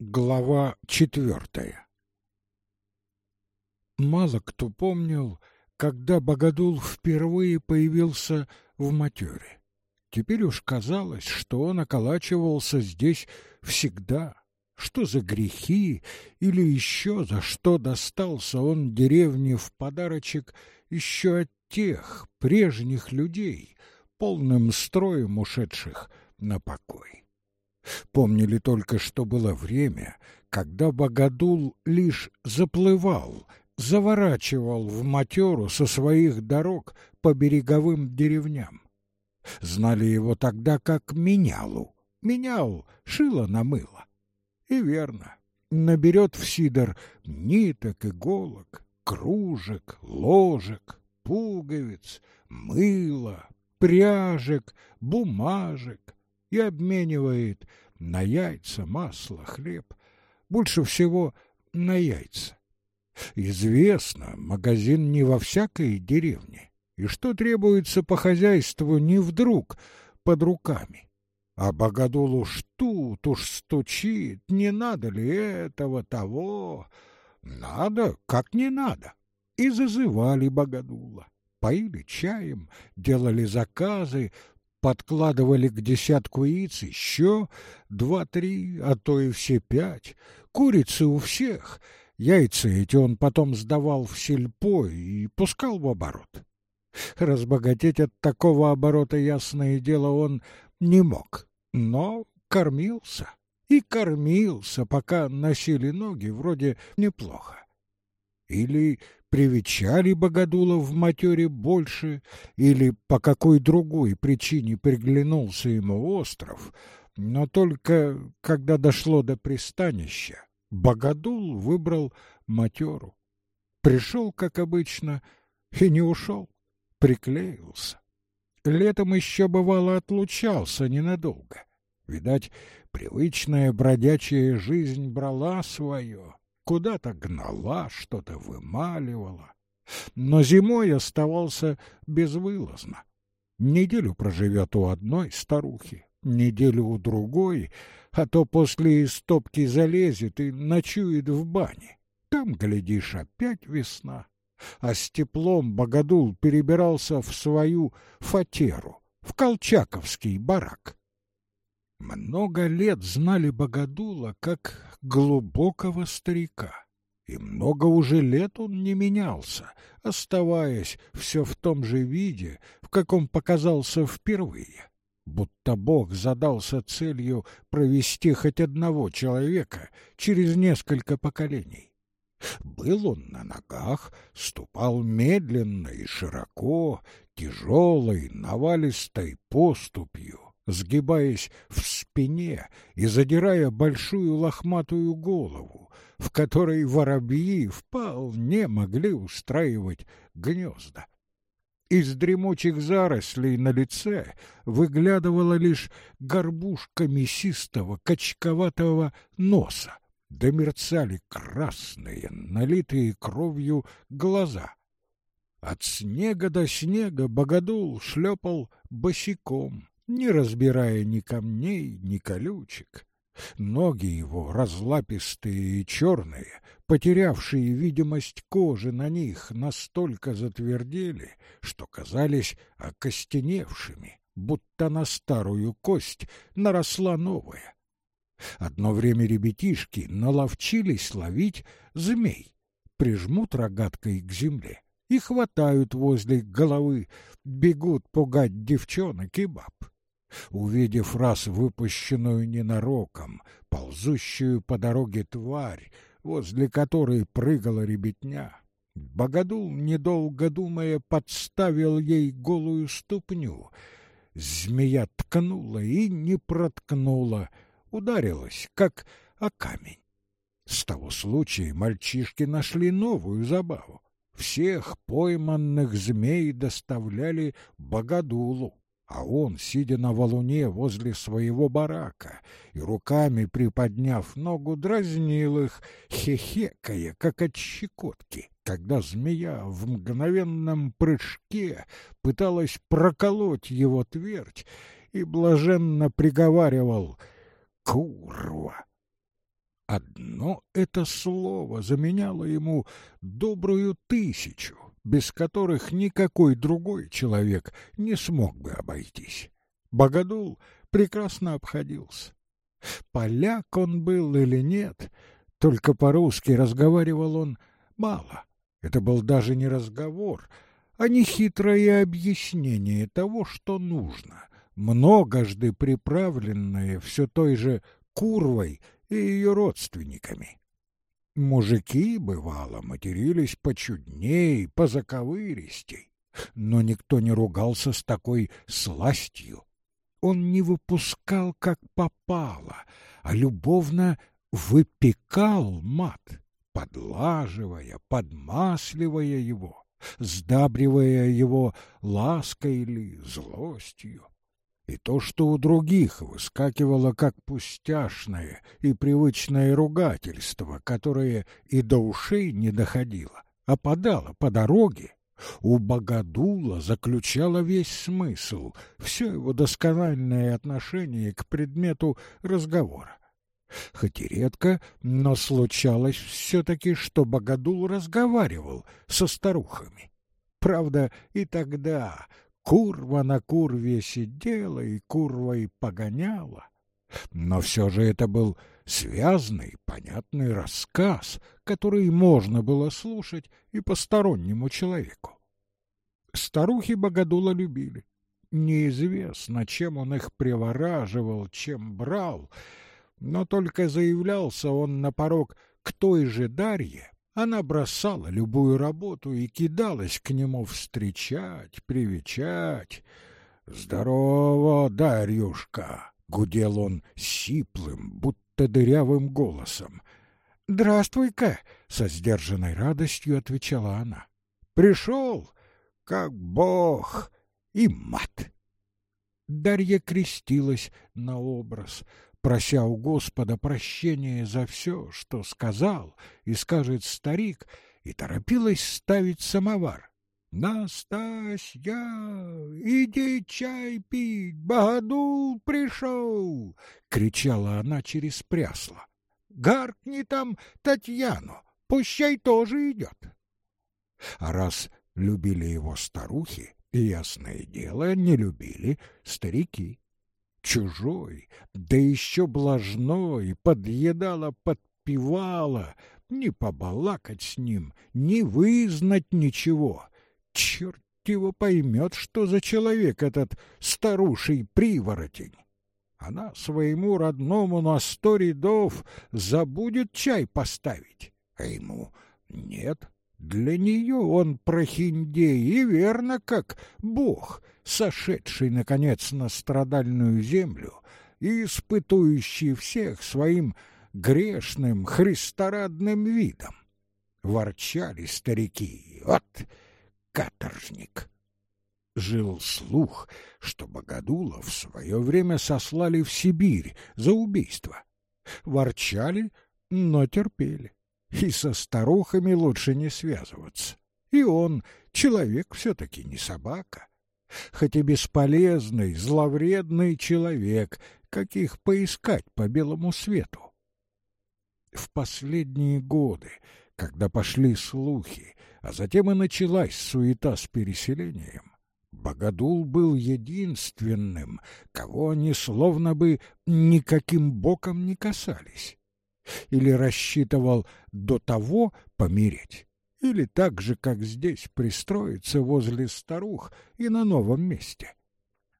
Глава четвертая Мало кто помнил, когда Богодул впервые появился в матере. Теперь уж казалось, что он околачивался здесь всегда. Что за грехи или еще за что достался он деревне в подарочек еще от тех прежних людей, полным строем ушедших на покой. Помнили только, что было время, когда Богодул лишь заплывал, заворачивал в матеру со своих дорог по береговым деревням. Знали его тогда как менялу. Менял, шило на мыло. И верно, наберет в сидор ниток, иголок, кружек, ложек, пуговиц, мыла, пряжек, бумажек, и обменивает на яйца, масло, хлеб, больше всего на яйца. Известно, магазин не во всякой деревне, и что требуется по хозяйству не вдруг под руками. А богодул уж тут уж стучит, не надо ли этого, того. Надо, как не надо. И зазывали богодула, поили чаем, делали заказы, подкладывали к десятку яиц еще два-три, а то и все пять. Курицы у всех. Яйца эти он потом сдавал в сельпо и пускал в оборот. Разбогатеть от такого оборота, ясное дело, он не мог, но кормился. И кормился, пока носили ноги, вроде неплохо. Или привечали Богодула в матере больше, или по какой другой причине приглянулся ему остров, но только когда дошло до пристанища, Богодул выбрал матеру. Пришел, как обычно, и не ушел, приклеился. Летом еще, бывало, отлучался ненадолго. Видать, привычная бродячая жизнь брала свое, куда-то гнала, что-то вымаливала. Но зимой оставался безвылазно. Неделю проживет у одной старухи, неделю у другой, а то после стопки залезет и ночует в бане. Там, глядишь, опять весна. А с теплом Богодул перебирался в свою фатеру, в Колчаковский барак. Много лет знали Богодула как глубокого старика, и много уже лет он не менялся, оставаясь все в том же виде, в каком показался впервые, будто Бог задался целью провести хоть одного человека через несколько поколений. Был он на ногах, ступал медленно и широко, тяжелой, навалистой поступью, сгибаясь в спине и задирая большую лохматую голову, в которой воробьи вполне могли устраивать гнезда. Из дремучих зарослей на лице выглядывала лишь горбушка мясистого, качковатого носа, да мерцали красные, налитые кровью глаза. От снега до снега богодул шлепал босиком, не разбирая ни камней, ни колючек. Ноги его, разлапистые и черные, потерявшие видимость кожи на них, настолько затвердели, что казались окостеневшими, будто на старую кость наросла новая. Одно время ребятишки наловчились ловить змей, прижмут рогаткой к земле и хватают возле головы, бегут пугать девчонок и баб. Увидев раз выпущенную ненароком, ползущую по дороге тварь, возле которой прыгала ребятня, Богодул, недолго думая, подставил ей голую ступню. Змея ткнула и не проткнула, ударилась, как о камень. С того случая мальчишки нашли новую забаву. Всех пойманных змей доставляли Богодулу а он, сидя на валуне возле своего барака и руками приподняв ногу, дразнил их, хехекая, как от щекотки, когда змея в мгновенном прыжке пыталась проколоть его твердь и блаженно приговаривал «Курва!». Одно это слово заменяло ему добрую тысячу, без которых никакой другой человек не смог бы обойтись. Богодул прекрасно обходился. Поляк он был или нет, только по-русски разговаривал он мало. Это был даже не разговор, а нехитрое объяснение того, что нужно, многожды приправленное все той же курвой и ее родственниками. Мужики, бывало, матерились почудней, позаковыристей, но никто не ругался с такой сластью. Он не выпускал, как попало, а любовно выпекал мат, подлаживая, подмасливая его, сдабривая его лаской или злостью. И то, что у других выскакивало как пустяшное и привычное ругательство, которое и до ушей не доходило, а подало по дороге, у Богодула заключало весь смысл, все его доскональное отношение к предмету разговора. Хоть и редко, но случалось все-таки, что Богодул разговаривал со старухами. Правда, и тогда Курва на курве сидела и курвой погоняла. Но все же это был связный, понятный рассказ, который можно было слушать и постороннему человеку. Старухи Богодула любили. Неизвестно, чем он их привораживал, чем брал, но только заявлялся он на порог к той же Дарье, она бросала любую работу и кидалась к нему встречать, привечать. «Здорово, Дарьюшка!» — гудел он сиплым, будто дырявым голосом. «Здравствуй-ка!» — со сдержанной радостью отвечала она. «Пришел, как бог, и мат!» Дарья крестилась на образ, прося у Господа прощения за все, что сказал и скажет старик, и торопилась ставить самовар. «Настасья, иди чай пить, Богодул пришел!» — кричала она через прясло. «Гаркни там Татьяну, пущай тоже идет!» А раз любили его старухи, ясное дело, не любили старики чужой, да еще блажной, подъедала, подпевала, не побалакать с ним, не вызнать ничего. Черт его поймет, что за человек этот старуший приворотень. Она своему родному на сто рядов забудет чай поставить, а ему нет. Для нее он прохиндей и верно как бог — сошедший, наконец, на страдальную землю и испытующий всех своим грешным, христорадным видом. Ворчали старики. Вот каторжник! Жил слух, что Богодула в свое время сослали в Сибирь за убийство. Ворчали, но терпели. И со старухами лучше не связываться. И он человек все-таки не собака хоть и бесполезный, зловредный человек, каких поискать по белому свету. В последние годы, когда пошли слухи, а затем и началась суета с переселением, Богодул был единственным, кого они словно бы никаким боком не касались. Или рассчитывал до того помереть, или так же, как здесь, пристроиться возле старух и на новом месте.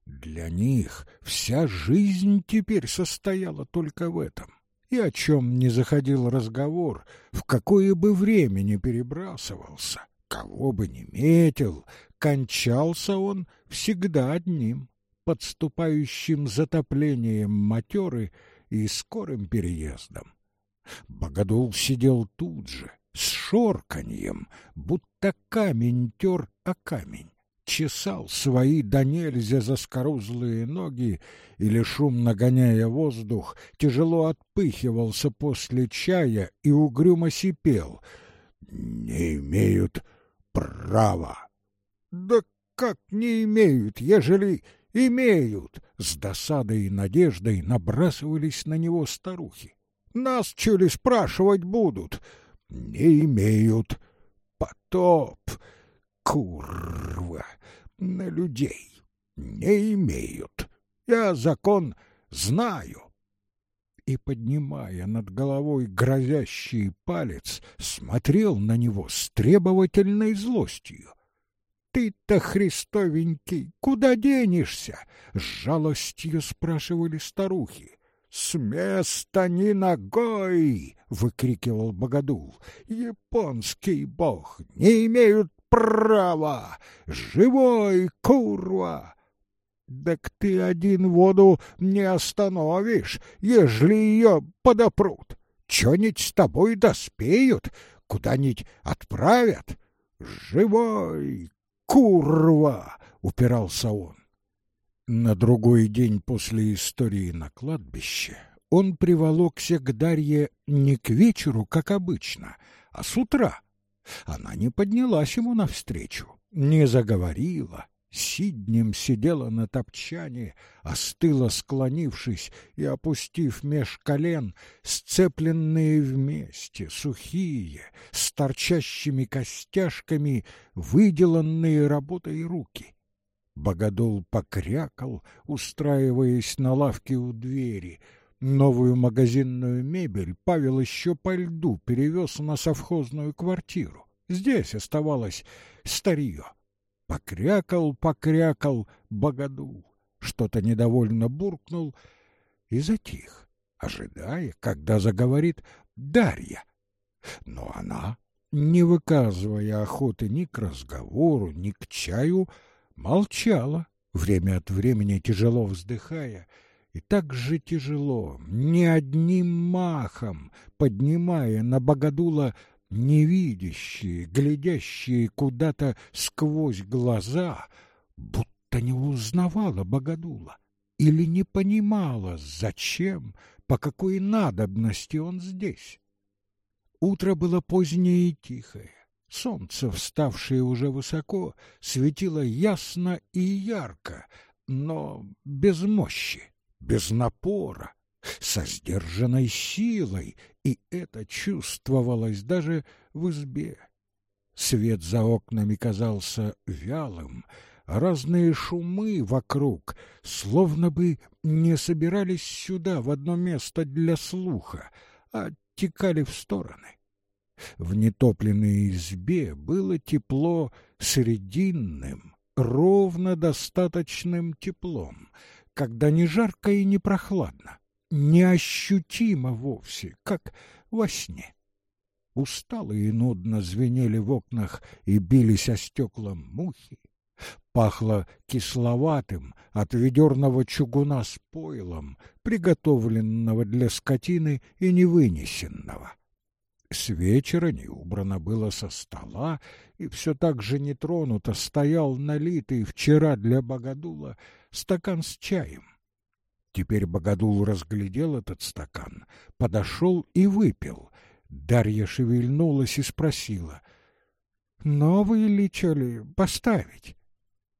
Для них вся жизнь теперь состояла только в этом. И о чем не заходил разговор, в какое бы время не перебрасывался, кого бы не метил, кончался он всегда одним, подступающим затоплением матеры и скорым переездом. Богодул сидел тут же, с шорканьем, будто камень тер о камень, чесал свои до нельзя заскорузлые ноги или, шумно гоняя воздух, тяжело отпыхивался после чая и угрюмо сипел. «Не имеют права!» «Да как не имеют, ежели имеют!» С досадой и надеждой набрасывались на него старухи. Нас чули спрашивать будут. Не имеют. Потоп. Курва. На людей. Не имеют. Я закон знаю. И, поднимая над головой грозящий палец, смотрел на него с требовательной злостью. «Ты-то, Христовенький, куда денешься?» — с жалостью спрашивали старухи. «С места ни ногой!» — выкрикивал Богодул. «Японский бог! Не имеют права! Живой, курва!» «Так ты один воду не остановишь, ежели ее подопрут. Чё-нибудь с тобой доспеют, куда-нибудь отправят. Живой, курва!» — упирался он. На другой день после истории на кладбище он приволокся к Дарье не к вечеру, как обычно, а с утра. Она не поднялась ему навстречу, не заговорила, сиднем сидела на топчане, остыла склонившись и опустив меж колен сцепленные вместе, сухие, с торчащими костяшками, выделанные работой руки. Богодол покрякал, устраиваясь на лавке у двери. Новую магазинную мебель Павел еще по льду перевез на совхозную квартиру. Здесь оставалось старье. Покрякал, покрякал Богодул. Что-то недовольно буркнул и затих, ожидая, когда заговорит Дарья. Но она, не выказывая охоты ни к разговору, ни к чаю, молчала, время от времени тяжело вздыхая, и так же тяжело, не одним махом, поднимая на Богодула невидящие, глядящие куда-то сквозь глаза, будто не узнавала Богодула или не понимала, зачем, по какой надобности он здесь. Утро было позднее и тихое. Солнце, вставшее уже высоко, светило ясно и ярко, но без мощи, без напора, со сдержанной силой, и это чувствовалось даже в избе. Свет за окнами казался вялым, разные шумы вокруг словно бы не собирались сюда в одно место для слуха, а текали в стороны. В нетопленной избе было тепло срединным, ровно достаточным теплом, когда не жарко и не прохладно, неощутимо вовсе, как во сне. Устало и нудно звенели в окнах и бились о стекла мухи. Пахло кисловатым от ведерного чугуна с пойлом, приготовленного для скотины и невынесенного. С вечера не убрано было со стола, и все так же нетронуто стоял налитый вчера для Богодула стакан с чаем. Теперь Богодул разглядел этот стакан, подошел и выпил. Дарья шевельнулась и спросила, «Новый ли, что ли, поставить?»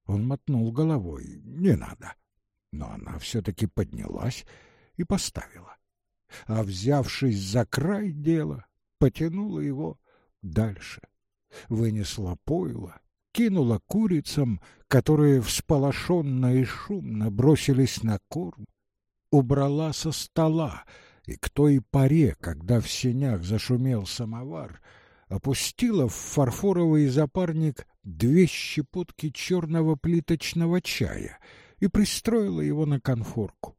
Он мотнул головой, «Не надо». Но она все-таки поднялась и поставила. А взявшись за край дела, потянула его дальше. Вынесла пойло, кинула курицам, которые всполошенно и шумно бросились на корм, убрала со стола, и к той поре, когда в сенях зашумел самовар, опустила в фарфоровый запарник две щепотки черного плиточного чая и пристроила его на конфорку.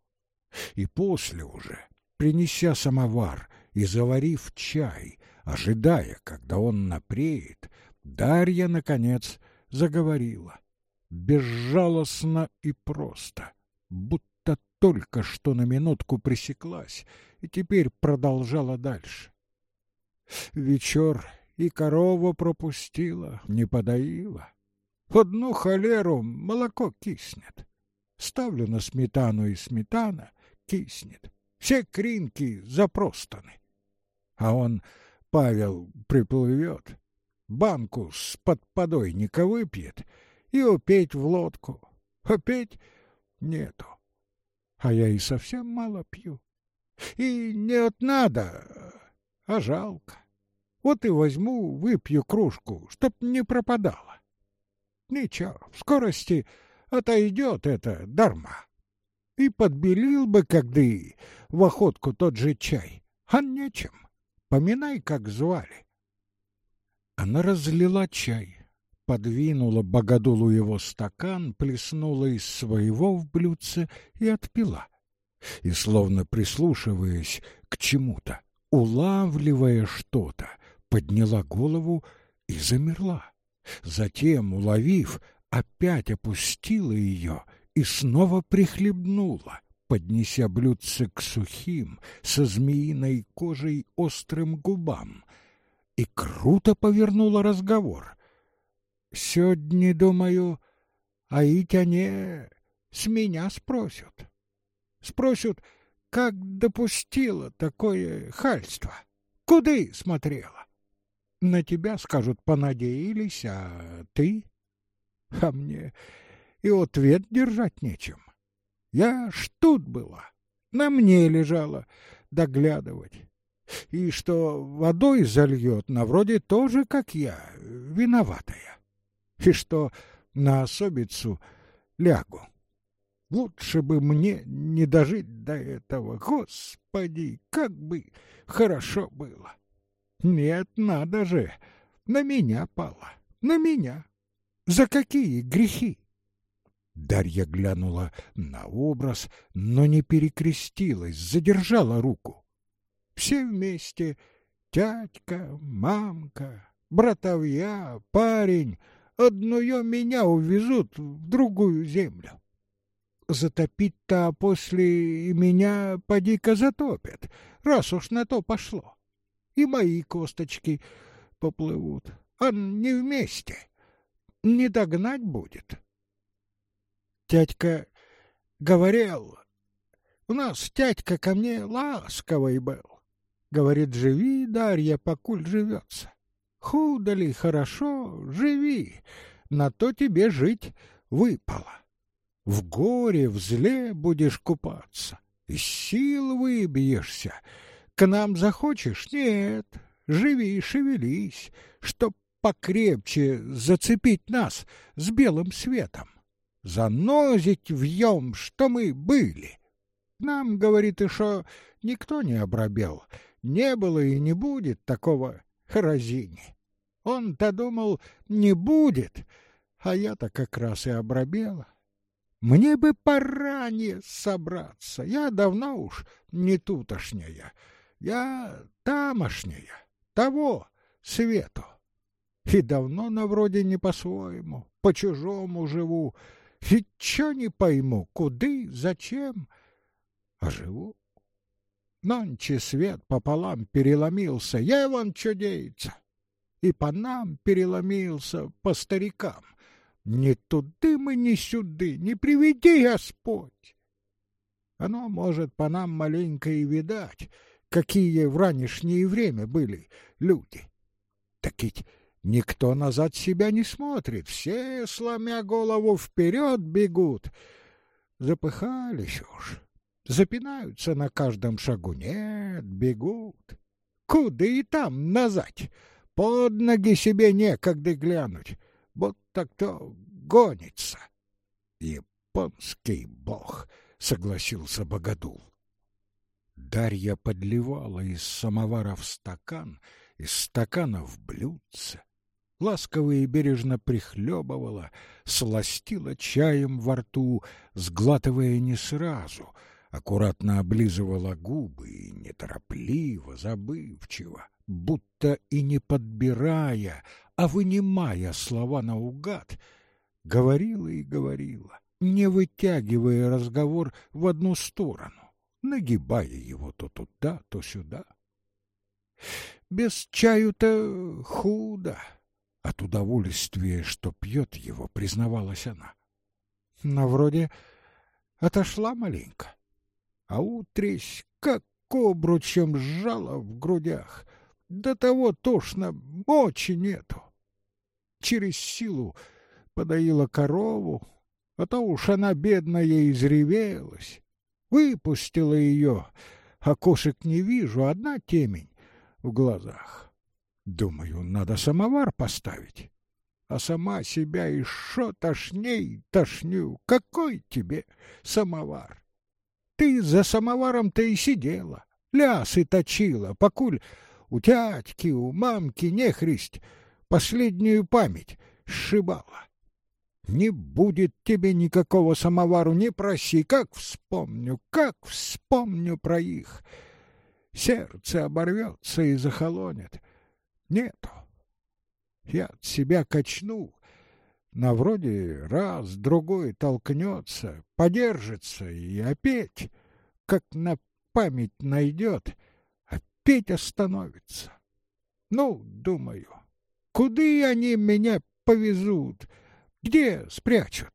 И после уже, принеся самовар и заварив чай, ожидая, когда он напреет, Дарья, наконец, заговорила. Безжалостно и просто, будто только что на минутку пресеклась и теперь продолжала дальше. Вечер и корова пропустила, не подоила. В одну холеру молоко киснет. Ставлю на сметану, и сметана киснет. Все кринки запростаны а он, Павел, приплывет, банку с-под подойника выпьет и опять в лодку. Опять нету. А я и совсем мало пью. И нет надо, а жалко. Вот и возьму, выпью кружку, чтоб не пропадало. Ничего, в скорости отойдет это дарма. И подбелил бы, когда в охотку тот же чай, а нечем. Поминай, как звали. Она разлила чай, подвинула богодулу его стакан, плеснула из своего в блюдце и отпила. И, словно прислушиваясь к чему-то, улавливая что-то, подняла голову и замерла. Затем, уловив, опять опустила ее и снова прихлебнула, поднеся блюдце к сухим, со змеиной кожей острым губам, и круто повернула разговор. «Сегодня, думаю, а и тяне с меня спросят. Спросят, как допустила такое хальство? Куды смотрела? На тебя, скажут, понадеялись, а ты? А мне и ответ держать нечем. Я ж тут была, на мне лежала доглядывать. И что водой зальет, на вроде тоже, как я, виноватая. И что на особицу лягу. Лучше бы мне не дожить до этого. Господи, как бы хорошо было. Нет, надо же, на меня пало, на меня. За какие грехи? Дарья глянула на образ, но не перекрестилась, задержала руку. Все вместе — тятька, мамка, братовья, парень — одную меня увезут в другую землю. Затопить-то а после меня поди-ка затопят, раз уж на то пошло. И мои косточки поплывут, а не вместе. Не догнать будет. Тятька говорил, у нас тятька ко мне ласковый был. Говорит, живи, Дарья, покуль живется. Худо ли, хорошо, живи, на то тебе жить выпало. В горе, в зле будешь купаться, из сил выбьешься. К нам захочешь? Нет, живи, шевелись, чтоб покрепче зацепить нас с белым светом занозить вьем, что мы были. Нам, говорит, и что никто не обрабел, не было и не будет такого разини. Он-то думал, не будет, а я-то как раз и обрабела. Мне бы пора не собраться, я давно уж не тутошняя, я тамошняя, того свету. И давно на вроде не по-своему, по-чужому живу, и чё не пойму, куды, зачем, а живу. Нонче свет пополам переломился, я вон чё деется. И по нам переломился, по старикам. Не туды мы, ни сюды, не приведи Господь. Оно, может, по нам маленько и видать, какие в ранешнее время были люди. Так ведь Никто назад себя не смотрит, все, сломя голову, вперед бегут. Запыхались уж, запинаются на каждом шагу. Нет, бегут. Куда и там назад? Под ноги себе некогда глянуть, будто кто гонится. Японский бог, согласился Богодул. Дарья подливала из самовара в стакан, из стакана в блюдце ласково и бережно прихлебывала, сластила чаем во рту, сглатывая не сразу, аккуратно облизывала губы и неторопливо, забывчиво, будто и не подбирая, а вынимая слова наугад, говорила и говорила, не вытягивая разговор в одну сторону, нагибая его то туда, то сюда. Без чаю-то худо. От удовольствия, что пьет его, признавалась она. На вроде отошла маленько, а утресь как обручем сжала в грудях. До того тошно, мочи нету. Через силу подоила корову, а то уж она бедная изревелась. Выпустила ее, окошек не вижу, одна темень в глазах. Думаю, надо самовар поставить. А сама себя еще тошней тошню. Какой тебе самовар? Ты за самоваром-то и сидела, лясы точила, покуль у тятки, у мамки нехристь последнюю память сшибала. Не будет тебе никакого самовару, не проси, как вспомню, как вспомню про их. Сердце оборвется и захолонет. Нету. Я от себя качну, на вроде раз, другой толкнется, подержится и опять, как на память найдет, опять остановится. Ну, думаю, куды они меня повезут, где спрячут?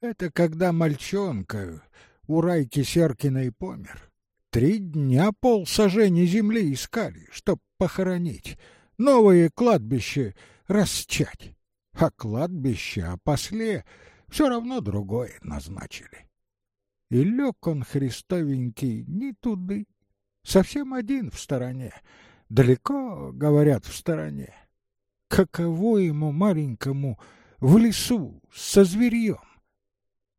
Это когда мальчонка у Райки Серкиной помер. Три дня пол сожжения земли искали, чтоб похоронить, новое кладбище расчать. А кладбище, а после все равно другое назначили. И лег он, христовенький, не туды, совсем один в стороне, далеко, говорят, в стороне. Каково ему маленькому в лесу со зверьем?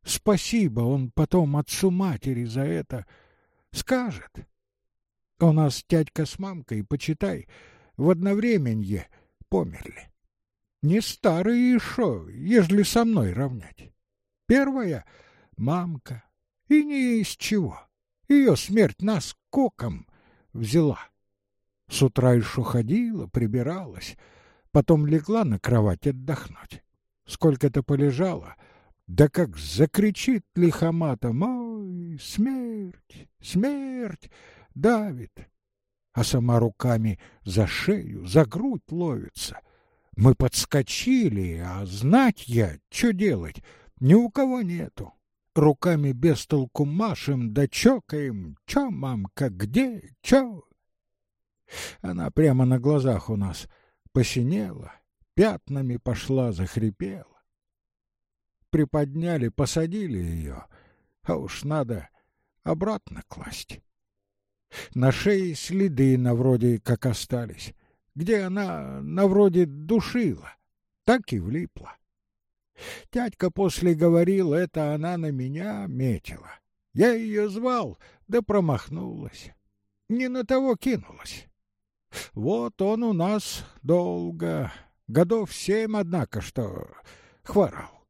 Спасибо он потом отцу матери за это скажет. У нас тядька с мамкой, почитай, в одновременье померли. Не старые еще, ежели со мной равнять. Первая — мамка, и не из чего. Ее смерть нас коком взяла. С утра еще ходила, прибиралась, потом легла на кровать отдохнуть. Сколько-то полежала, да как закричит лихоматом, «Ой, смерть, смерть!» давит, а сама руками за шею, за грудь ловится. Мы подскочили, а знать я, что делать, ни у кого нету. Руками без толку машем да чокаем. Чё, мамка, где, чё? Она прямо на глазах у нас посинела, пятнами пошла, захрипела. Приподняли, посадили ее, а уж надо обратно класть. На шее следы на вроде как остались, где она на вроде душила, так и влипла. Тятька после говорил, это она на меня метила. Я ее звал, да промахнулась. Не на того кинулась. Вот он у нас долго, годов семь, однако, что хворал.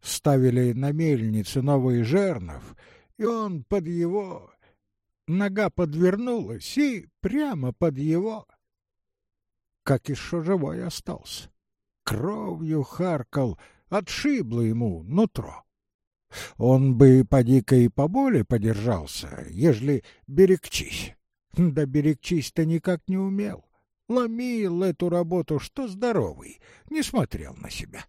Ставили на мельнице новый жернов, и он под его нога подвернулась и прямо под его, как еще живой остался. Кровью харкал, отшибло ему нутро. Он бы поди-ка и поболе подержался, ежели берегчись. Да берегчись-то никак не умел. Ломил эту работу, что здоровый, не смотрел на себя.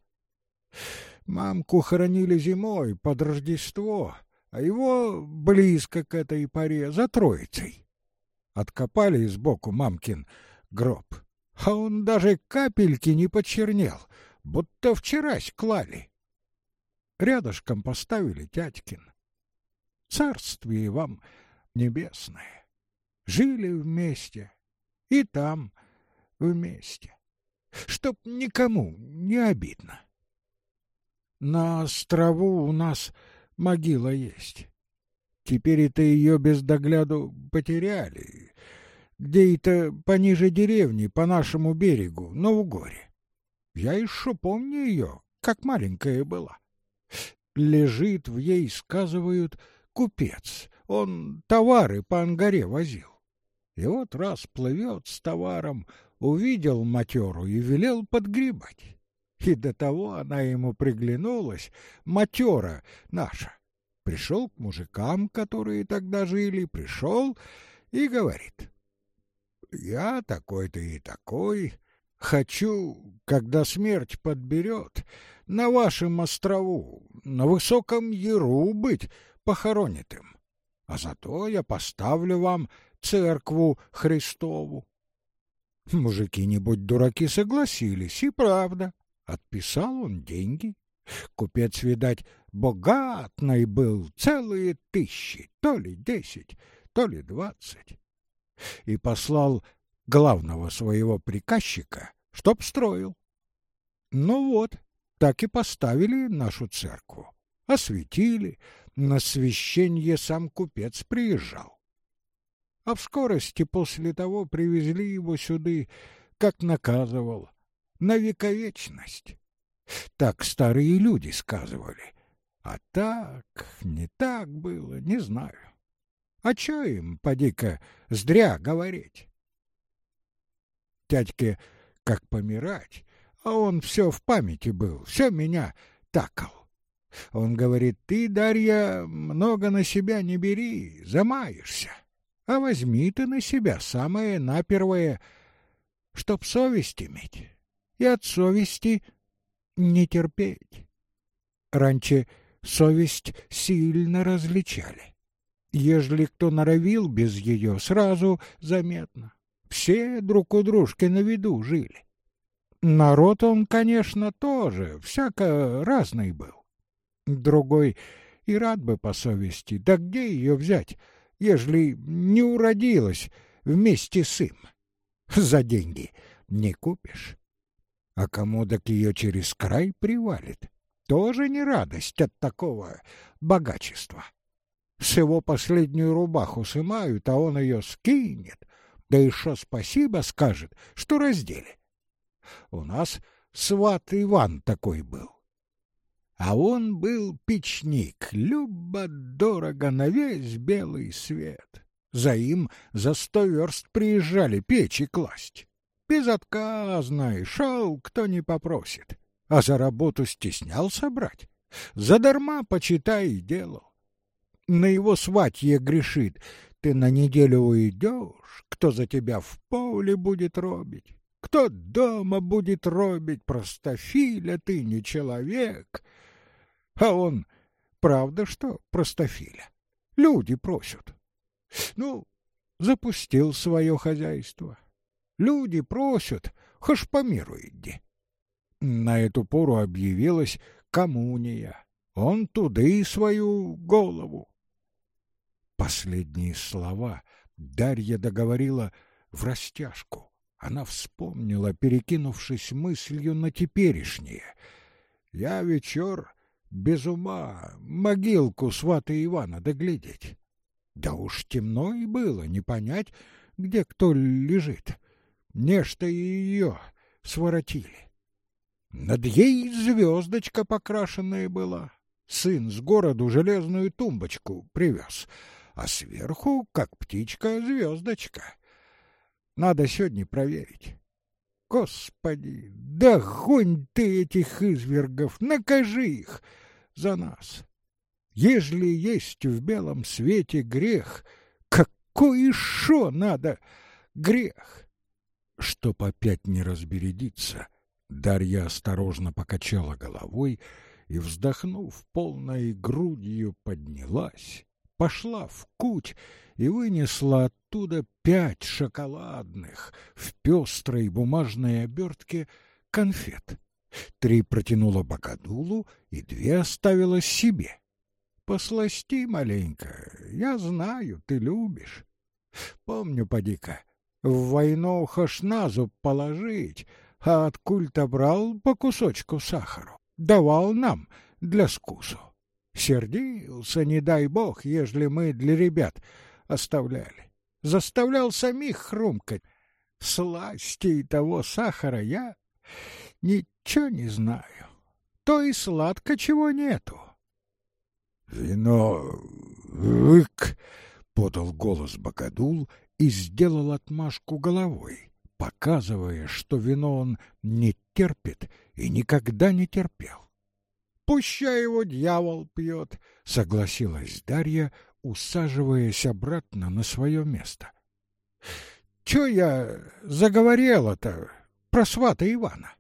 Мамку хоронили зимой под Рождество, а его близко к этой поре, за Троицей. Откопали сбоку мамкин гроб, а он даже капельки не почернел, будто вчерась клали. Рядышком поставили тятькин. Царствие вам небесное. Жили вместе и там вместе, чтоб никому не обидно. На острову у нас могила есть. Теперь это ее без догляду потеряли. Где-то пониже деревни, по нашему берегу, на Угоре. Я еще помню ее, как маленькая была. Лежит в ей, сказывают, купец. Он товары по ангаре возил. И вот раз плывет с товаром, увидел матеру и велел подгребать. И до того она ему приглянулась, матера наша. Пришел к мужикам, которые тогда жили, пришел и говорит. «Я такой-то и такой, хочу, когда смерть подберет, на вашем острову, на высоком яру быть похоронитым, а зато я поставлю вам церкву Христову». Мужики, не будь дураки, согласились, и правда. Отписал он деньги. Купец, видать, богатный был, целые тысячи, то ли десять, то ли двадцать. И послал главного своего приказчика, чтоб строил. Ну вот, так и поставили нашу церковь, осветили, на священье сам купец приезжал. А в скорости после того привезли его сюда, как наказывал, на вековечность. Так старые люди сказывали. А так, не так было, не знаю. А чё им, поди-ка, зря говорить? Дядьке как помирать, а он все в памяти был, все меня такал. Он говорит, ты, Дарья, много на себя не бери, замаешься, а возьми ты на себя самое напервое, чтоб совесть иметь, и от совести не терпеть. Раньше совесть сильно различали. Ежели кто норовил без ее, сразу заметно. Все друг у дружки на виду жили. Народ он, конечно, тоже, всяко разный был. Другой и рад бы по совести, да где ее взять, ежели не уродилась вместе с им? За деньги не купишь. А кому так ее через край привалит? Тоже не радость от такого богачества. С его последнюю рубаху сымают, а он ее скинет, да еще спасибо скажет, что раздели. У нас сват Иван такой был. А он был печник, любо-дорого на весь белый свет. За им за сто верст приезжали печи класть. Безотказно и шел, кто не попросит. А за работу стеснялся брать. Задарма, почитай, и делал. На его сватье грешит. Ты на неделю уйдешь, кто за тебя в поле будет робить? Кто дома будет робить? Простофиля ты, не человек. А он, правда что, простофиля? Люди просят. Ну, запустил свое хозяйство. Люди просят, хошь по миру иди. На эту пору объявилась коммуния. Он туды свою голову. Последние слова Дарья договорила в растяжку. Она вспомнила, перекинувшись мыслью на теперешнее. «Я вечер без ума могилку свата Ивана доглядеть. Да уж темно и было, не понять, где кто лежит. Нечто ее своротили. Над ей звездочка покрашенная была. Сын с городу железную тумбочку привез, а сверху, как птичка, звездочка. Надо сегодня проверить. Господи, да гонь ты этих извергов, накажи их за нас. Ежели есть в белом свете грех, какой еще надо грех? Чтоб опять не разбередиться, Дарья осторожно покачала головой и, вздохнув полной грудью, поднялась, пошла в куть и вынесла оттуда пять шоколадных в пестрой бумажной обертке конфет. Три протянула Бакадулу и две оставила себе. Посласти маленько, я знаю, ты любишь. Помню, поди-ка, в войну хош на зуб положить, а от культа брал по кусочку сахару, давал нам для скусу. Сердился, не дай бог, ежели мы для ребят оставляли. Заставлял самих хрумкать. Сластей того сахара я ничего не знаю. То и сладко чего нету. Вино подал голос Бакадул и сделал отмашку головой, показывая, что вино он не терпит и никогда не терпел. Пущай его дьявол пьет, согласилась Дарья, усаживаясь обратно на свое место. Че я заговорила-то про свата Ивана?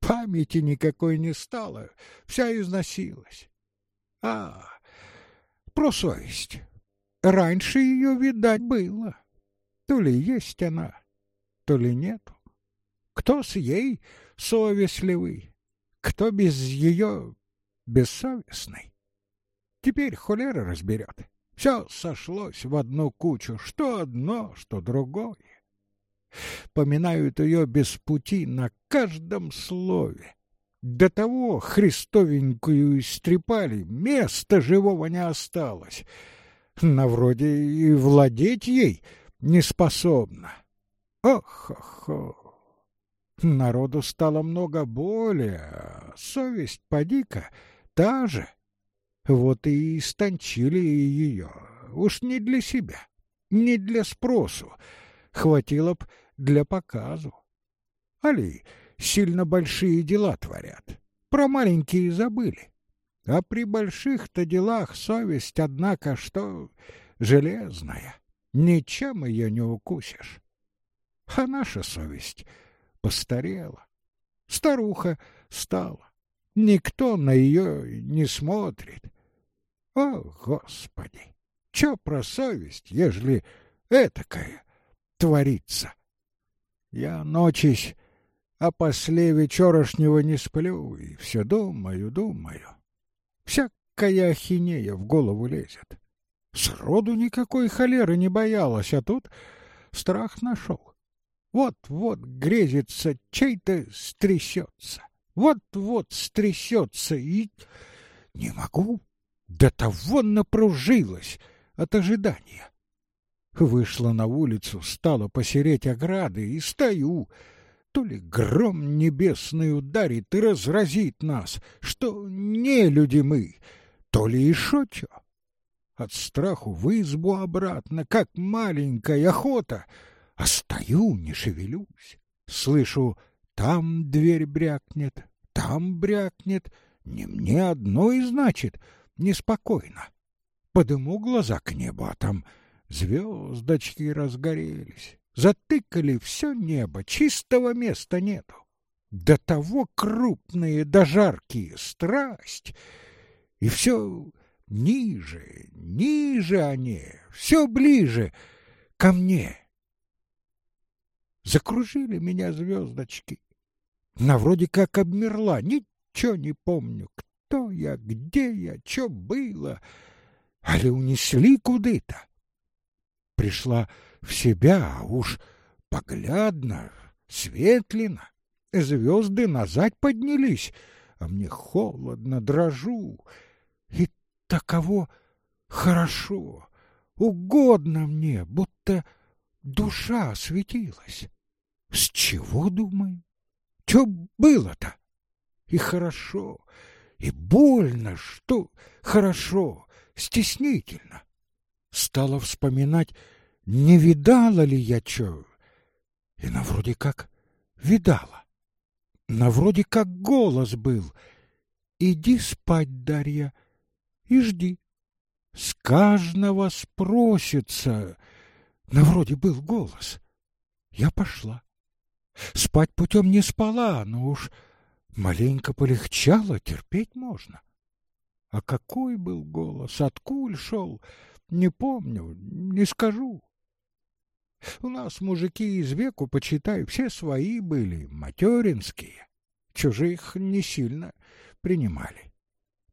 Памяти никакой не стало, вся износилась. А, про совесть. Раньше ее, видать, было. То ли есть она, то ли нету. Кто с ей совестливый, кто без ее бессовестный. Теперь холера разберет. Все сошлось в одну кучу, что одно, что другое. Поминают ее без пути на каждом слове. До того христовенькую истрепали, места живого не осталось. На вроде и владеть ей не способна. Ох-ох-ох! Народу стало много более, а совесть поди-ка та же. Вот и истончили ее, уж не для себя, не для спросу, хватило б для показу. Али сильно большие дела творят, про маленькие забыли. А при больших-то делах совесть, однако, что железная, ничем ее не укусишь. А наша совесть постарела, старуха стала, никто на ее не смотрит. О, Господи! Че про совесть, ежели этакая творится? Я ночись, а после вечерошнего не сплю и все думаю, думаю. Всякая ахинея в голову лезет. Сроду никакой холеры не боялась, а тут страх нашел. Вот-вот грезится, чей-то стрясется. Вот-вот стрясется и... Не могу. До того напружилась от ожидания. Вышла на улицу, стала посереть ограды и стою. То ли гром небесный ударит и разразит нас, что не люди мы, то ли еще чё. От страху в избу обратно, как маленькая охота, а стою, не шевелюсь. Слышу, там дверь брякнет, там брякнет, не мне одной, значит, неспокойно. Подыму глаза к небу, а там звездочки разгорелись, затыкали все небо, чистого места нету. До того крупные да жаркие страсть, и все ниже, ниже они, все ближе ко мне. Закружили меня звездочки. На вроде как обмерла, ничего не помню, кто я, где я, что было, али унесли куда-то. Пришла в себя, а уж поглядно, светлено, звезды назад поднялись, а мне холодно, дрожу, таково хорошо, угодно мне, будто душа светилась. С чего, думаю? Что было-то? И хорошо, и больно, что хорошо, стеснительно. Стала вспоминать, не видала ли я чё. И на вроде как видала. На вроде как голос был. Иди спать, Дарья, и жди. С каждого спросится. На вроде был голос. Я пошла. Спать путем не спала, но уж Маленько полегчало, терпеть можно. А какой был голос, откуль шел, не помню, не скажу. У нас мужики из веку, почитай, все свои были, материнские. Чужих не сильно принимали.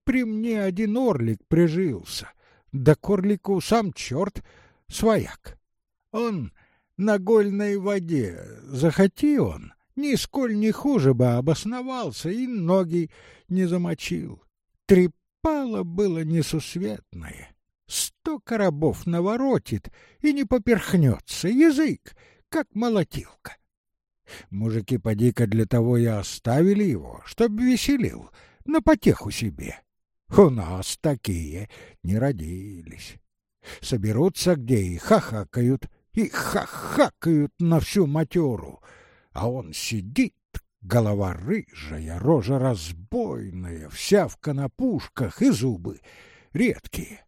При мне один орлик прижился, да к орлику сам черт свояк. Он на гольной воде, захоти он, нисколь не хуже бы обосновался и ноги не замочил. Трепало было несусветное. Сто коробов наворотит и не поперхнется язык, как молотилка. Мужики поди-ка для того и оставили его, чтоб веселил, на потеху себе. У нас такие не родились. Соберутся где и хахакают, и хахакают на всю матеру — а он сидит, голова рыжая, рожа разбойная, вся в конопушках и зубы редкие.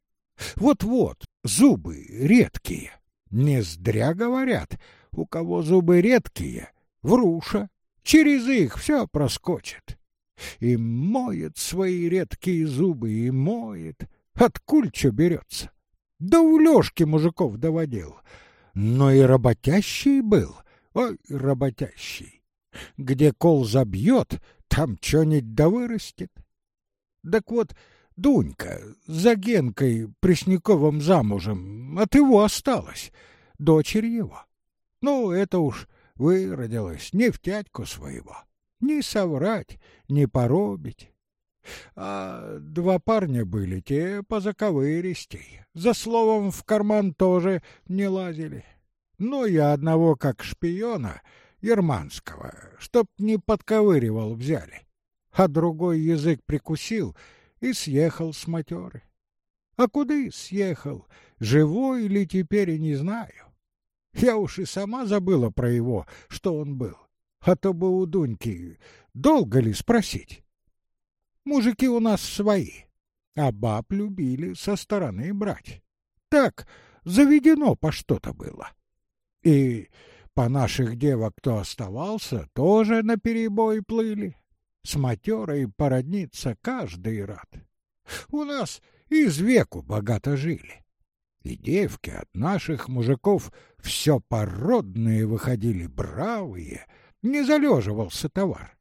Вот-вот, зубы редкие. Не здря говорят, у кого зубы редкие, вруша, через их все проскочит. И моет свои редкие зубы, и моет. От кульча берется. Да у Лёшки мужиков доводил. Но и работящий был — Ой, работящий! Где кол забьет, там что-нибудь да вырастет. Так вот, Дунька за Генкой Пресняковым замужем от его осталась, дочерь его. Ну, это уж выродилась не в тятьку своего, не соврать, не поробить. А два парня были, те по заковыристей, за словом в карман тоже не лазили. Но я одного как шпиона, германского, чтоб не подковыривал, взяли. А другой язык прикусил и съехал с матеры. А куда съехал, живой ли теперь и не знаю. Я уж и сама забыла про его, что он был. А то бы у Дуньки долго ли спросить? Мужики у нас свои, а баб любили со стороны брать. Так заведено по что-то было. И по наших девок, кто оставался, тоже на перебой плыли. С матерой породниться каждый рад. У нас из веку богато жили. И девки от наших мужиков все породные выходили, бравые, не залеживался товар.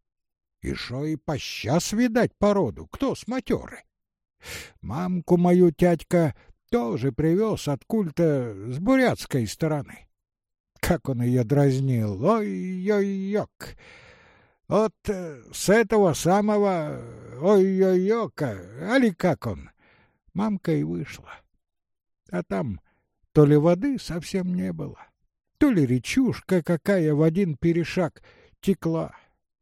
И шо и по сейчас видать породу, кто с матеры. Мамку мою тятька тоже привез от культа с бурятской стороны. Как он ее дразнил! Ой-ой-йок! Вот э, с этого самого ой-ой-йока, али как он, мамка и вышла. А там то ли воды совсем не было, то ли речушка какая в один перешаг текла.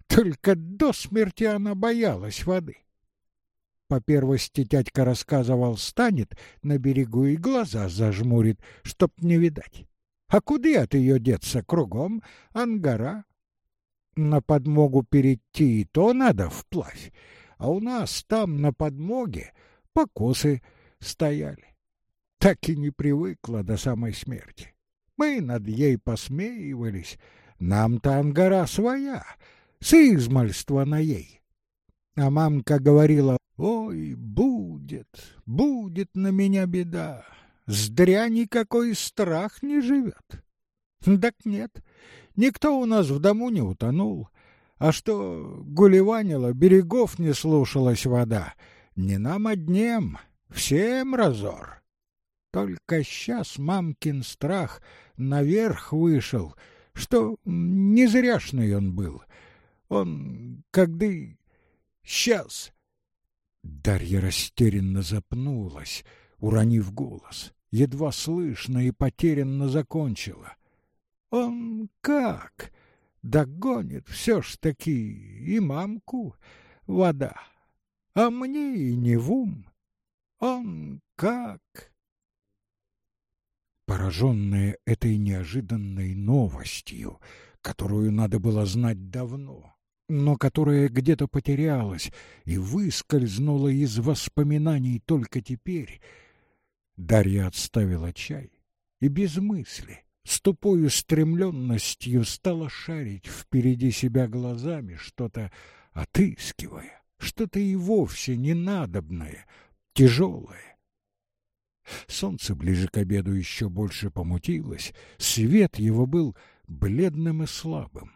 Только до смерти она боялась воды. По первости тятька рассказывал, станет на берегу и глаза зажмурит, чтоб не видать. А куда от ее деться кругом? Ангара. На подмогу перейти и то надо вплавь, а у нас там на подмоге покосы стояли. Так и не привыкла до самой смерти. Мы над ей посмеивались. Нам-то ангара своя, с измальства на ей. А мамка говорила, ой, будет, будет на меня беда. Здря никакой страх не живет. Так нет, никто у нас в дому не утонул. А что гулеванило, берегов не слушалась вода. Не нам одним, всем разор. Только сейчас мамкин страх наверх вышел, что не зряшный он был. Он, когда... Сейчас... Дарья растерянно запнулась, уронив голос едва слышно и потерянно закончила. Он как? Догонит все ж таки и мамку вода, а мне и не в ум. Он как? Пораженная этой неожиданной новостью, которую надо было знать давно, но которая где-то потерялась и выскользнула из воспоминаний только теперь, Дарья отставила чай и без мысли, с тупой устремленностью стала шарить впереди себя глазами, что-то отыскивая, что-то и вовсе ненадобное, тяжелое. Солнце ближе к обеду еще больше помутилось, свет его был бледным и слабым.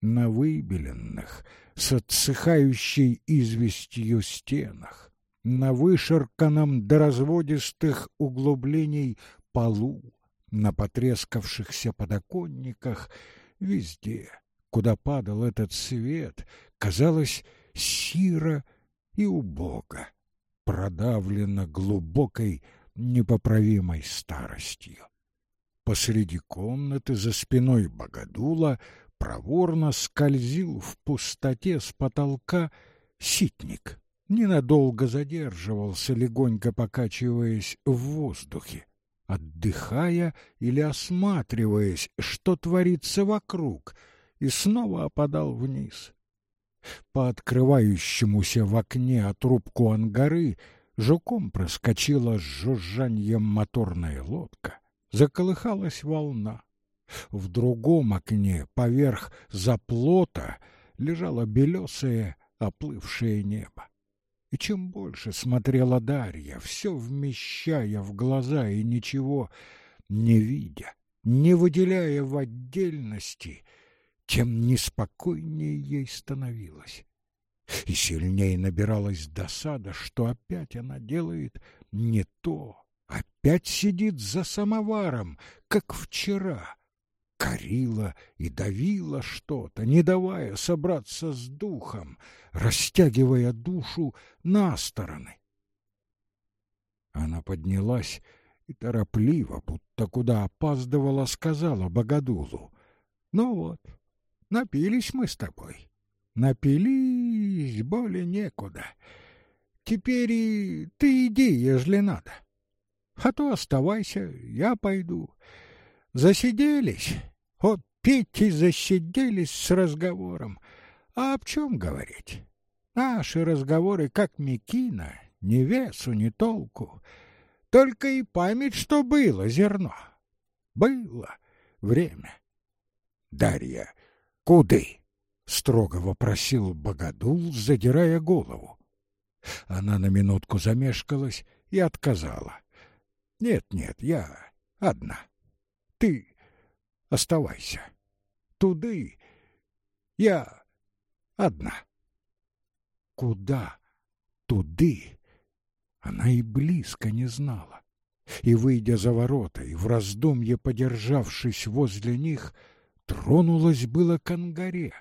На выбеленных, с отсыхающей известью стенах, на вышерканном до разводистых углублений полу, на потрескавшихся подоконниках, везде, куда падал этот свет, казалось сиро и убого, продавлено глубокой непоправимой старостью. Посреди комнаты за спиной богадула проворно скользил в пустоте с потолка ситник ненадолго задерживался, легонько покачиваясь в воздухе, отдыхая или осматриваясь, что творится вокруг, и снова опадал вниз. По открывающемуся в окне отрубку ангары жуком проскочила с жужжаньем моторная лодка, заколыхалась волна. В другом окне, поверх заплота, лежало белесое оплывшее небо. И чем больше смотрела Дарья, все вмещая в глаза и ничего не видя, не выделяя в отдельности, тем неспокойнее ей становилось. И сильнее набиралась досада, что опять она делает не то, опять сидит за самоваром, как вчера. Корила и давила что-то, не давая собраться с духом, растягивая душу на стороны. Она поднялась и торопливо, будто куда опаздывала, сказала Богодулу. — Ну вот, напились мы с тобой. Напились, более некуда. Теперь и ты иди, ежели надо. А то оставайся, я пойду. Засиделись, вот пить и засиделись с разговором. А об чем говорить? Наши разговоры, как Микина, ни весу, ни толку. Только и память, что было зерно. Было время. Дарья, куды? Строго вопросил Богодул, задирая голову. Она на минутку замешкалась и отказала. Нет, нет, я одна. Ты оставайся. Туды я одна. Куда? Туды? Она и близко не знала. И, выйдя за ворота и в раздумье подержавшись возле них, тронулась было к ангаре,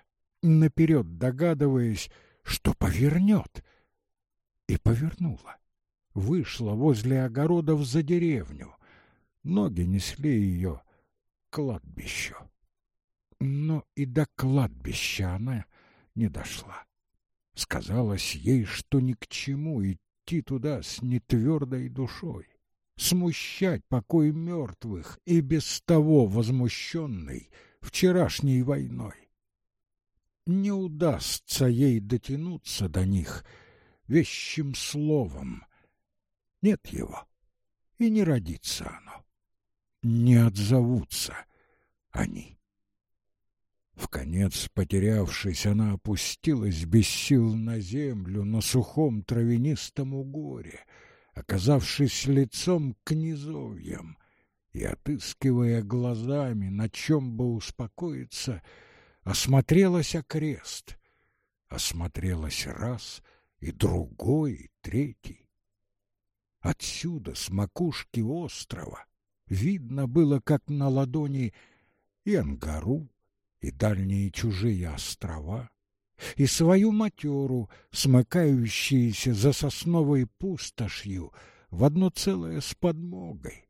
наперед догадываясь, что повернет. И повернула. Вышла возле огородов за деревню. Ноги несли ее к кладбищу. Но и до кладбища она не дошла. Сказалось ей, что ни к чему идти туда с нетвердой душой, смущать покой мертвых и без того возмущенный вчерашней войной. Не удастся ей дотянуться до них вещим словом. Нет его, и не родится оно. Не отзовутся они. В конец потерявшись, она опустилась без сил на землю на сухом травянистом угоре, оказавшись лицом к низовьям, и, отыскивая глазами, на чем бы успокоиться, осмотрелась окрест, осмотрелась раз и другой, и третий. Отсюда, с макушки острова, видно было, как на ладони и ангару, и дальние чужие острова, и свою матеру, смыкающиеся за сосновой пустошью в одно целое с подмогой,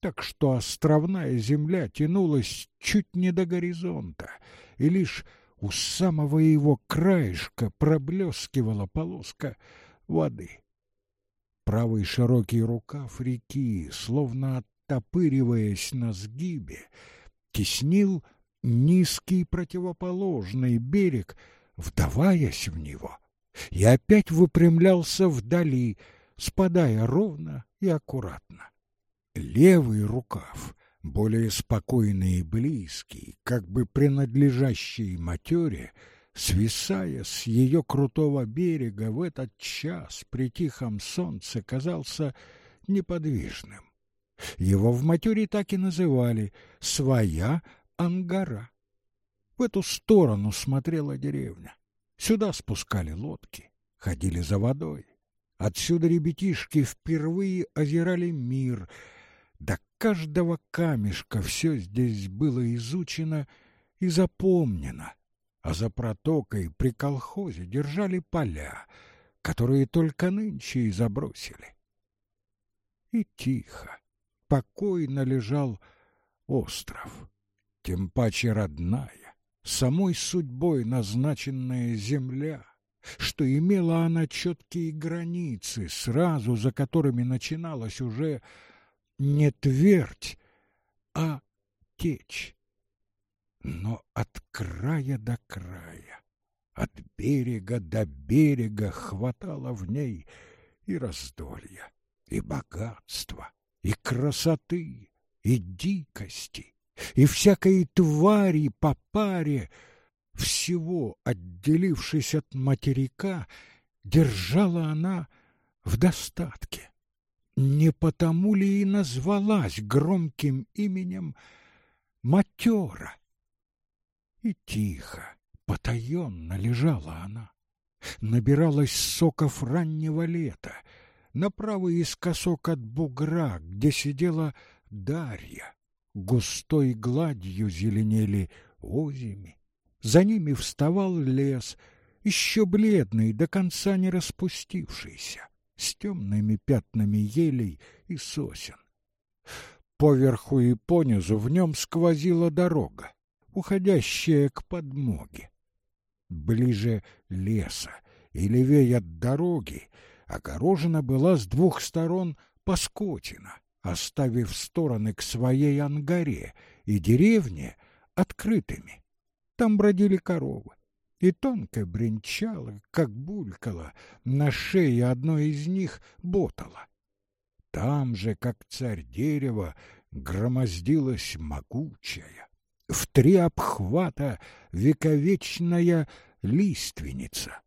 так что островная земля тянулась чуть не до горизонта, и лишь у самого его краешка проблескивала полоска воды. Правый широкий рукав реки, словно оттопыриваясь на сгибе, теснил низкий противоположный берег, вдаваясь в него, и опять выпрямлялся вдали, спадая ровно и аккуратно. Левый рукав, более спокойный и близкий, как бы принадлежащий матере, свисая с ее крутого берега в этот час при тихом солнце, казался неподвижным. Его в матере так и называли «своя ангара. В эту сторону смотрела деревня. Сюда спускали лодки, ходили за водой. Отсюда ребятишки впервые озирали мир. До каждого камешка все здесь было изучено и запомнено. А за протокой при колхозе держали поля, которые только нынче и забросили. И тихо, покойно лежал остров тем паче родная, самой судьбой назначенная земля, что имела она четкие границы, сразу за которыми начиналась уже не твердь, а течь. Но от края до края, от берега до берега хватало в ней и раздолья, и богатства, и красоты, и дикости, и всякой твари по паре, всего отделившись от материка, держала она в достатке. Не потому ли и назвалась громким именем Матера? И тихо, потаенно лежала она. набиралась соков раннего лета, на правый искосок от бугра, где сидела Дарья. Густой гладью зеленели озими. За ними вставал лес, еще бледный, до конца не распустившийся, с темными пятнами елей и сосен. Поверху и понизу в нем сквозила дорога, уходящая к подмоге. Ближе леса и левее от дороги огорожена была с двух сторон Паскотина, оставив стороны к своей ангаре и деревне открытыми. Там бродили коровы, и тонко бренчала, как булькала, на шее одной из них ботала. Там же, как царь дерева, громоздилась могучая, в три обхвата вековечная лиственница.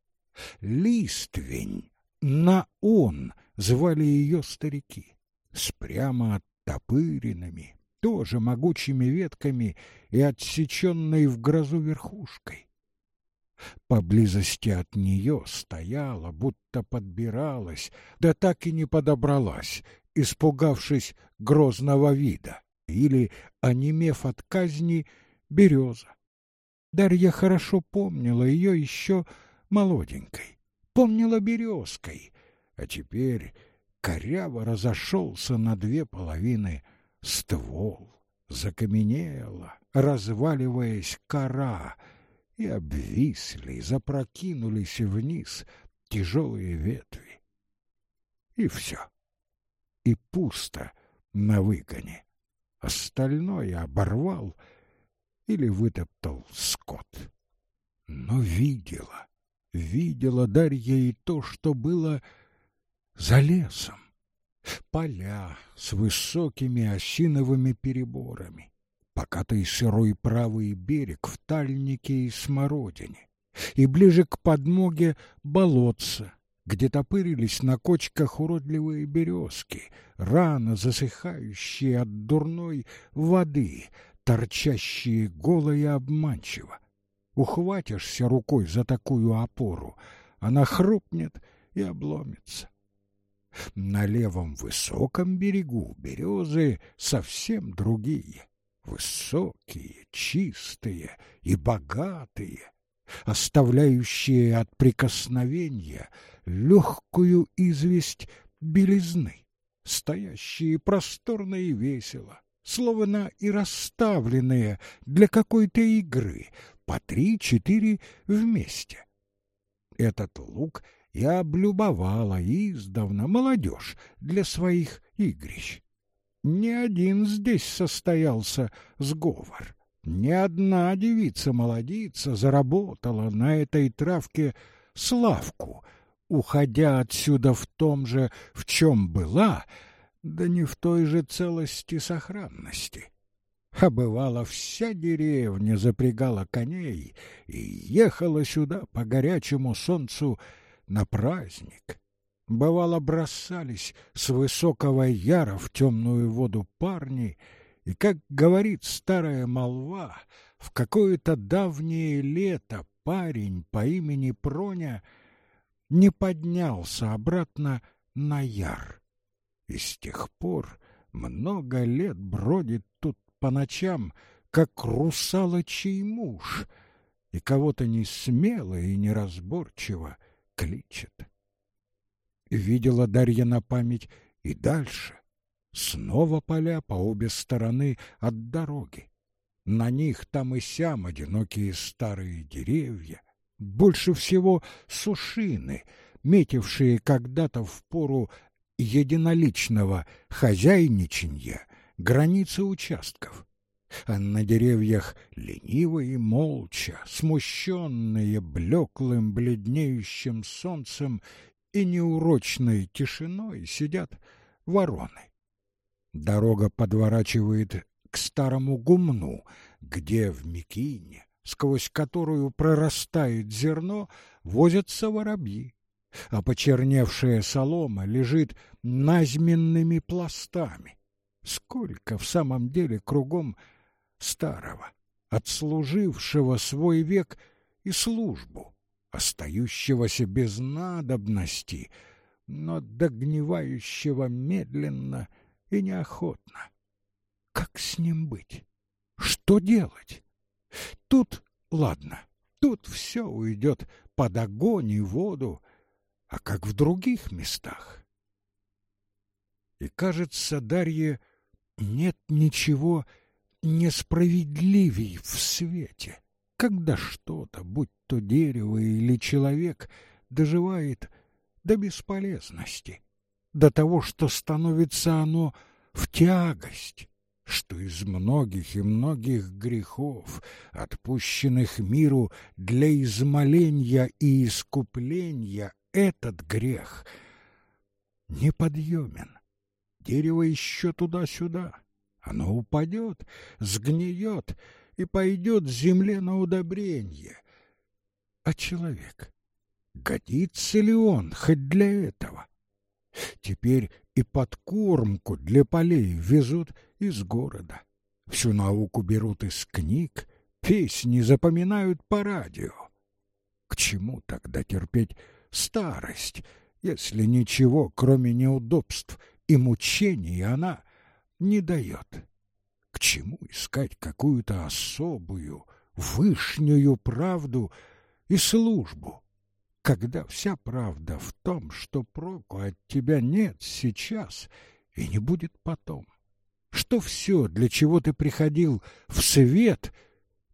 Листвень на он звали ее старики, с прямо оттопыренными, тоже могучими ветками и отсеченной в грозу верхушкой. Поблизости от нее стояла, будто подбиралась, да так и не подобралась, испугавшись грозного вида, или, онемев от казни, береза. Дарья хорошо помнила ее еще молоденькой помнила березкой, а теперь коряво разошелся на две половины ствол, закаменела, разваливаясь кора, и обвисли, запрокинулись вниз тяжелые ветви. И все. И пусто на выгоне. Остальное оборвал или вытоптал скот. Но видела, видела Дарья и то, что было за лесом. Поля с высокими осиновыми переборами, покатый сырой правый берег в тальнике и смородине, и ближе к подмоге болотца, где топырились на кочках уродливые березки, рано засыхающие от дурной воды, торчащие голо и обманчиво. Ухватишься рукой за такую опору, она хрупнет и обломится. На левом высоком берегу березы совсем другие, высокие, чистые и богатые, оставляющие от прикосновения легкую известь белизны, стоящие просторно и весело, словно и расставленные для какой-то игры, по три-четыре вместе. Этот лук я облюбовала издавна молодежь для своих игрищ. Не один здесь состоялся сговор. Ни одна девица-молодица заработала на этой травке славку, уходя отсюда в том же, в чем была, да не в той же целости сохранности а бывало вся деревня запрягала коней и ехала сюда по горячему солнцу на праздник. Бывало бросались с высокого яра в темную воду парни, и, как говорит старая молва, в какое-то давнее лето парень по имени Проня не поднялся обратно на яр. И с тех пор много лет бродит тут по ночам, как русалочий муж, и кого-то не смело и неразборчиво кличет. Видела Дарья на память и дальше. Снова поля по обе стороны от дороги. На них там и сям одинокие старые деревья. Больше всего сушины, метившие когда-то в пору единоличного хозяйничанья границы участков. А на деревьях лениво и молча, смущенные блеклым бледнеющим солнцем и неурочной тишиной, сидят вороны. Дорога подворачивает к старому гумну, где в Микине, сквозь которую прорастает зерно, возятся воробьи, а почерневшая солома лежит назменными пластами. Сколько в самом деле кругом старого, отслужившего свой век и службу, остающегося без надобности, но догнивающего медленно и неохотно. Как с ним быть? Что делать? Тут ладно, тут все уйдет под огонь и воду, а как в других местах? И, кажется, Дарье нет ничего несправедливей в свете, когда что-то, будь то дерево или человек, доживает до бесполезности, до того, что становится оно в тягость, что из многих и многих грехов, отпущенных миру для измоления и искупления, этот грех неподъемен. Дерево еще туда-сюда, оно упадет, сгниет и пойдет земле на удобрение. А человек, годится ли он хоть для этого? Теперь и подкормку для полей везут из города. Всю науку берут из книг, песни запоминают по радио. К чему тогда терпеть старость, если ничего, кроме неудобств и мучений, она не дает? К чему искать какую-то особую, вышнюю правду и службу? когда вся правда в том, что проку от тебя нет сейчас и не будет потом, что все, для чего ты приходил в свет,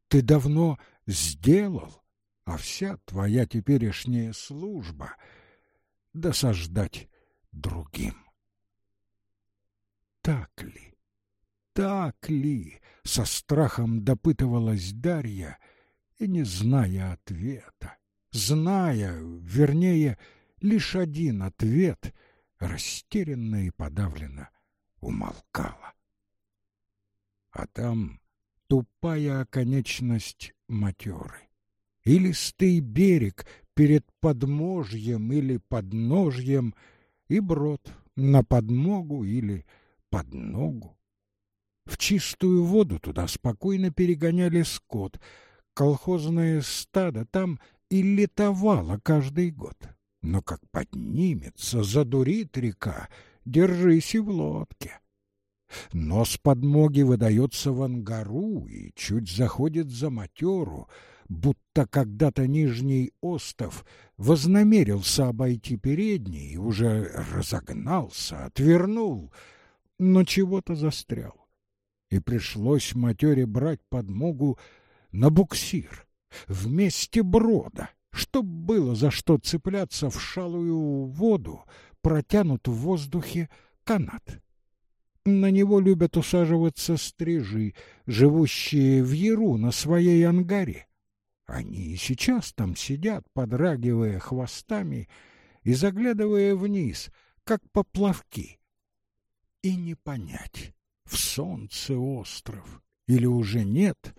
ты давно сделал, а вся твоя теперешняя служба — досаждать другим. Так ли, так ли, со страхом допытывалась Дарья и не зная ответа зная, вернее, лишь один ответ, растерянно и подавленно умолкала. А там тупая оконечность матеры. И листый берег перед подможьем или подножьем, и брод на подмогу или под ногу. В чистую воду туда спокойно перегоняли скот. Колхозное стадо там и летовала каждый год. Но как поднимется, задурит река, держись и в лодке. Нос подмоги выдается в ангару и чуть заходит за матеру, будто когда-то Нижний Остов вознамерился обойти передний и уже разогнался, отвернул, но чего-то застрял. И пришлось матере брать подмогу на буксир вместе брода, чтоб было за что цепляться в шалую воду, протянут в воздухе канат. На него любят усаживаться стрижи, живущие в Яру на своей ангаре. Они и сейчас там сидят, подрагивая хвостами и заглядывая вниз, как поплавки. И не понять, в солнце остров или уже нет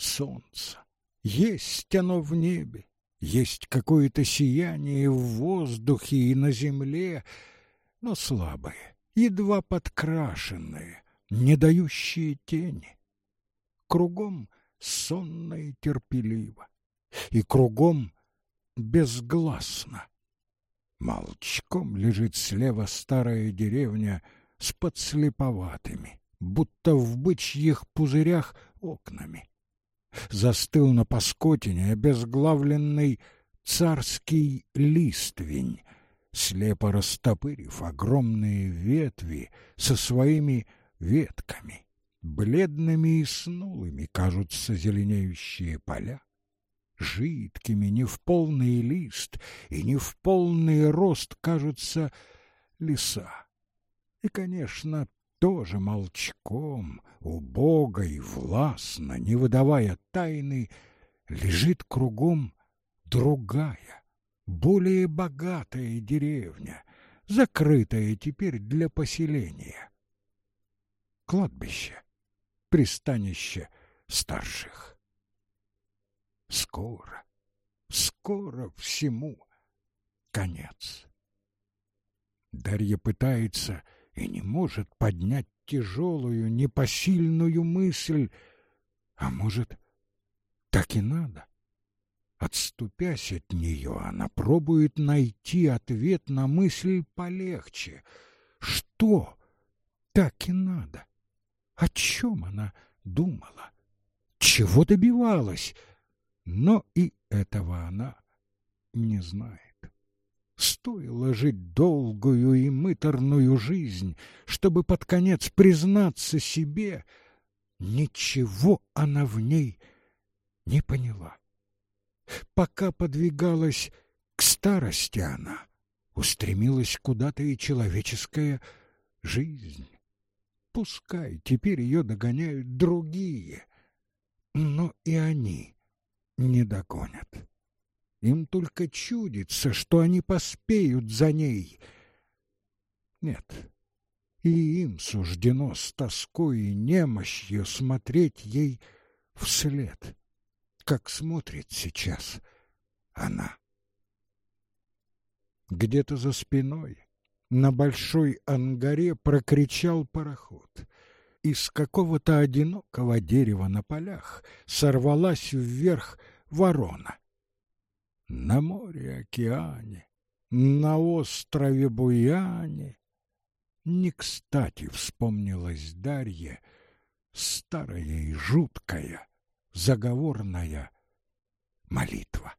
солнца. Есть оно в небе, есть какое-то сияние в воздухе и на земле, но слабое, едва подкрашенное, не дающее тени. Кругом сонно и терпеливо, и кругом безгласно. Молчком лежит слева старая деревня с подслеповатыми, будто в бычьих пузырях окнами застыл на паскотине обезглавленный царский листвень, слепо растопырив огромные ветви со своими ветками. Бледными и снулыми кажутся зеленеющие поля. Жидкими не в полный лист и не в полный рост кажутся леса. И, конечно, тоже молчком, убого и властно, не выдавая тайны, лежит кругом другая, более богатая деревня, закрытая теперь для поселения. Кладбище, пристанище старших. Скоро, скоро всему конец. Дарья пытается и не может поднять тяжелую, непосильную мысль. А может, так и надо? Отступясь от нее, она пробует найти ответ на мысль полегче. Что? Так и надо. О чем она думала? Чего добивалась? Но и этого она не знает. Стоило жить долгую и мыторную жизнь, чтобы под конец признаться себе, ничего она в ней не поняла. Пока подвигалась к старости она, устремилась куда-то и человеческая жизнь. Пускай теперь ее догоняют другие, но и они не догонят. Им только чудится, что они поспеют за ней. Нет, и им суждено с тоской и немощью смотреть ей вслед, как смотрит сейчас она. Где-то за спиной на большой ангаре прокричал пароход. Из какого-то одинокого дерева на полях сорвалась вверх ворона. На море-океане, на острове Буяне не кстати вспомнилась Дарье старая и жуткая заговорная молитва.